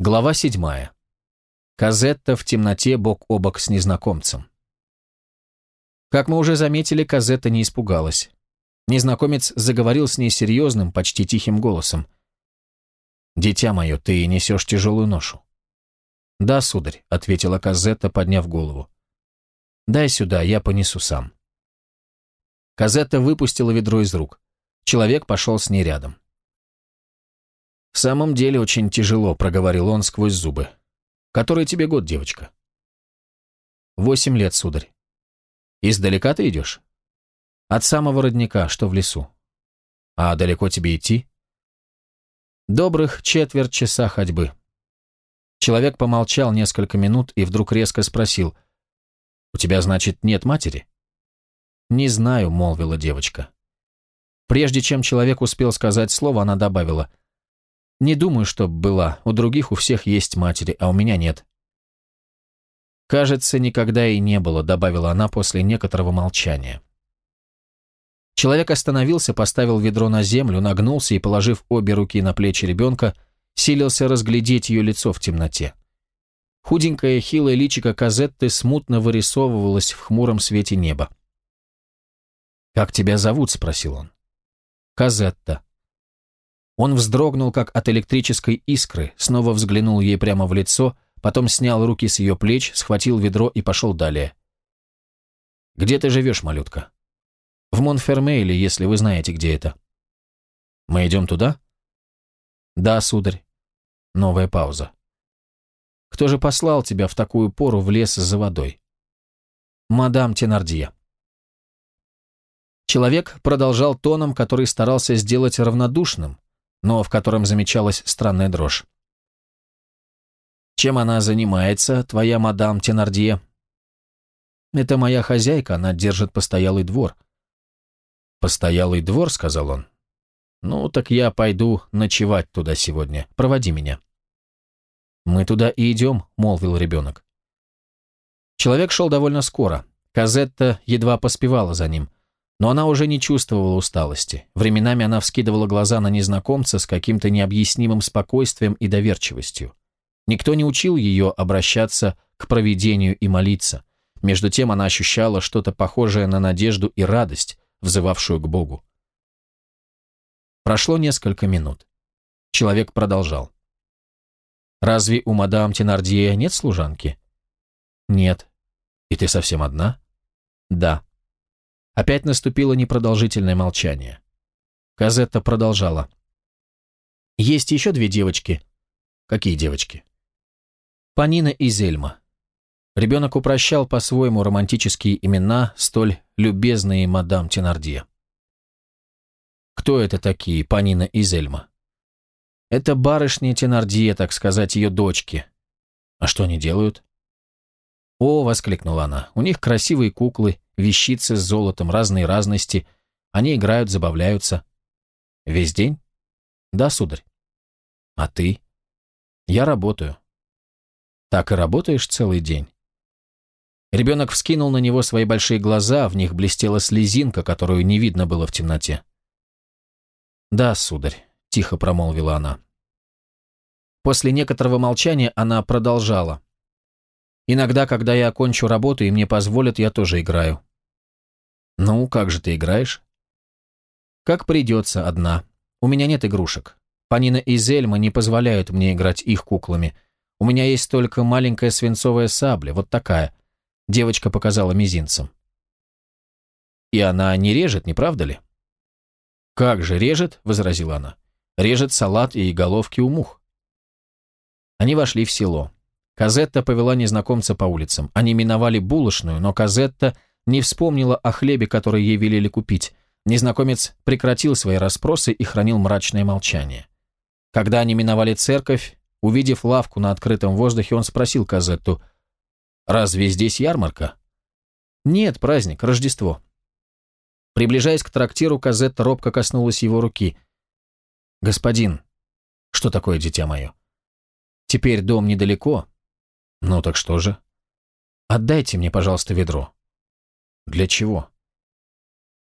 Глава седьмая. Казетта в темноте бок о бок с незнакомцем. Как мы уже заметили, Казетта не испугалась. Незнакомец заговорил с ней серьезным, почти тихим голосом. «Дитя мое, ты несешь тяжелую ношу». «Да, сударь», — ответила Казетта, подняв голову. «Дай сюда, я понесу сам». Казетта выпустила ведро из рук. Человек пошел с ней рядом. «В самом деле очень тяжело», — проговорил он сквозь зубы. «Который тебе год, девочка?» «Восемь лет, сударь». «Издалека ты идешь?» «От самого родника, что в лесу». «А далеко тебе идти?» «Добрых четверть часа ходьбы». Человек помолчал несколько минут и вдруг резко спросил. «У тебя, значит, нет матери?» «Не знаю», — молвила девочка. Прежде чем человек успел сказать слово, она добавила — не думаю, чтоб была. У других у всех есть матери, а у меня нет. Кажется, никогда и не было, добавила она после некоторого молчания. Человек остановился, поставил ведро на землю, нагнулся и, положив обе руки на плечи ребенка, силился разглядеть ее лицо в темноте. Худенькое хилое личико Казетты смутно вырисовывалось в хмуром свете неба. «Как тебя зовут?» — спросил он. «Казетта», он вздрогнул, как от электрической искры, снова взглянул ей прямо в лицо, потом снял руки с ее плеч, схватил ведро и пошел далее. «Где ты живешь, малютка?» «В Монфермейле, если вы знаете, где это». «Мы идем туда?» «Да, сударь». Новая пауза. «Кто же послал тебя в такую пору в лес за водой?» «Мадам Тенардье». Человек продолжал тоном, который старался сделать равнодушным, но в котором замечалась странная дрожь. «Чем она занимается, твоя мадам Тенардье?» «Это моя хозяйка, она держит постоялый двор». «Постоялый двор?» — сказал он. «Ну, так я пойду ночевать туда сегодня. Проводи меня». «Мы туда и идем», — молвил ребенок. Человек шел довольно скоро. Казетта едва поспевала за ним. Но она уже не чувствовала усталости. Временами она вскидывала глаза на незнакомца с каким-то необъяснимым спокойствием и доверчивостью. Никто не учил ее обращаться к провидению и молиться. Между тем она ощущала что-то похожее на надежду и радость, взывавшую к Богу. Прошло несколько минут. Человек продолжал. «Разве у мадам Тенардье нет служанки?» «Нет». «И ты совсем одна?» «Да». Опять наступило непродолжительное молчание. Казетта продолжала. «Есть еще две девочки». «Какие девочки?» «Панина и Зельма». Ребенок упрощал по-своему романтические имена, столь любезные мадам Тенардье. «Кто это такие, Панина и Зельма?» «Это барышня Тенардье, так сказать, ее дочки». «А что они делают?» «О!» — воскликнула она. «У них красивые куклы, вещицы с золотом разной разности. Они играют, забавляются. Весь день? Да, сударь. А ты? Я работаю. Так и работаешь целый день? Ребенок вскинул на него свои большие глаза, в них блестела слезинка, которую не видно было в темноте. «Да, сударь», — тихо промолвила она. После некоторого молчания она продолжала. Иногда, когда я окончу работу и мне позволят, я тоже играю. Ну, как же ты играешь? Как придется, одна. У меня нет игрушек. Панина и Зельма не позволяют мне играть их куклами. У меня есть только маленькая свинцовая сабля, вот такая. Девочка показала мизинцем. И она не режет, не правда ли? Как же режет, возразила она. Режет салат и головки у мух. Они вошли в село. Казетта повела незнакомца по улицам. Они миновали булочную, но Казетта не вспомнила о хлебе, который ей велели купить. Незнакомец прекратил свои расспросы и хранил мрачное молчание. Когда они миновали церковь, увидев лавку на открытом воздухе, он спросил Казетту, «Разве здесь ярмарка?» «Нет, праздник, Рождество». Приближаясь к трактиру, Казетта робко коснулась его руки. «Господин, что такое, дитя мое?» «Теперь дом недалеко, «Ну так что же?» «Отдайте мне, пожалуйста, ведро». «Для чего?»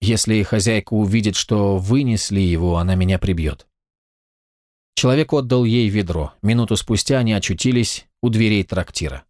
«Если хозяйка увидит, что вынесли его, она меня прибьет». Человек отдал ей ведро. Минуту спустя они очутились у дверей трактира.